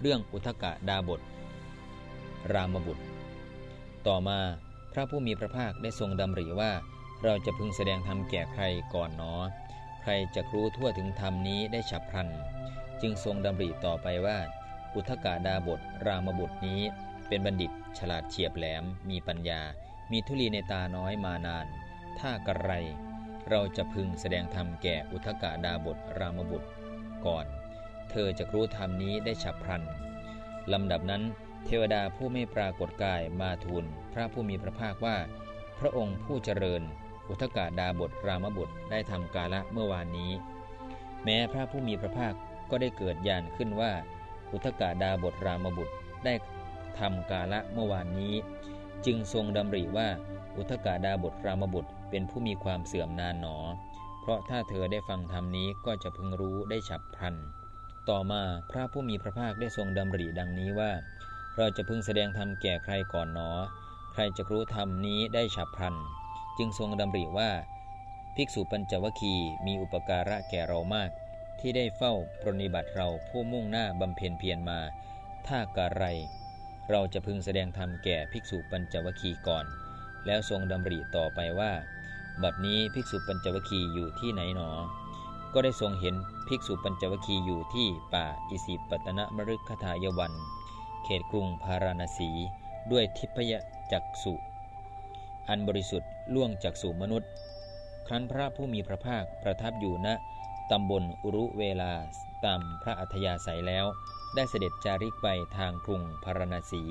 เรื่องอุทกะดาบท รามบุตร ต่อมาพระผู้มีพระภาคได้ทรงดำริว่า เราจะพึงแสดงธรรมแก่ใครก่อนหนอ ใครจะรู้ทั่วถึงธรรมนี้ได้ฉับพลัน จึงทรงดำริต่อไปว่า อุทกาดาบท รามบุตรนี้ เป็นบัณฑิตฉลาดเฉียบแหลม มีปัญญา มีทุลีในตาน้อยมานาน ถ้ากระไร เราจะพึงแสดงธรรมแก่อุทกาดาบทรามบุตรก่อน เธอจะรู้ธรรมนี้ได้ฉับพลันลำดับนั้น เทวดาผู้ไม่ปรากฏกายมาทูลพระผู้มีพระภาคว่า พระองค์ผู้เจริญ อุทกาดาบทรามบุตรได้ทำกาละเมื่อวานนี้ แม้พระผู้มีพระภาคก็ได้เกิดญาณขึ้นว่า อุทกาดาบทรามบุตรได้ทำกาละเมื่อวานนี้ จึงทรงดำริว่าอุทกาดาบทรามบุตรเป็นผู้มีความเสื่อมนานหนอ เพราะถ้าเธอได้ฟังธรรมนี้ก็จะพึงรู้ได้ฉับพลัน ต่อมาพระผู้มีพระภาคได้ทรงดำริดังนี้ว่า เราจะพึงแสดงธรรมแก่ใครก่อนหนอ ใครจะรู้ธรรมนี้ได้ฉับพลัน จึงทรงดำริว่า ภิกษุปัญจวคีมีอุปการะแก่เรามาก ที่ได้เฝ้าปรนิบัติเราผู้มุ่งหน้าบำเพ็ญเพียรมา ถ้ากะไรเราจะพึงแสดงธรรมแก่ภิกษุปัญจวคีก่อน แล้วทรงดำริต่อไปว่า บัดนี้ภิกษุปัญจวคีอยู่ที่ไหนหนอ ก็ได้ทรงเห็นภิกษุปัญจวคีอยู่ที่ป่าอิสิปตนมฤคทายวัน เขตกรุงพาราณสี ด้วยทิพยจักสุอันบริสุทธิ์ล่วงจากสู่มนุษย์ ครั้นพระผู้มีพระภาคประทับอยู่ณตำบลอุรุเวลาตามพระอัธยาศัยแล้ว ได้เสด็จจาริกไปทางกรุงพาราณสี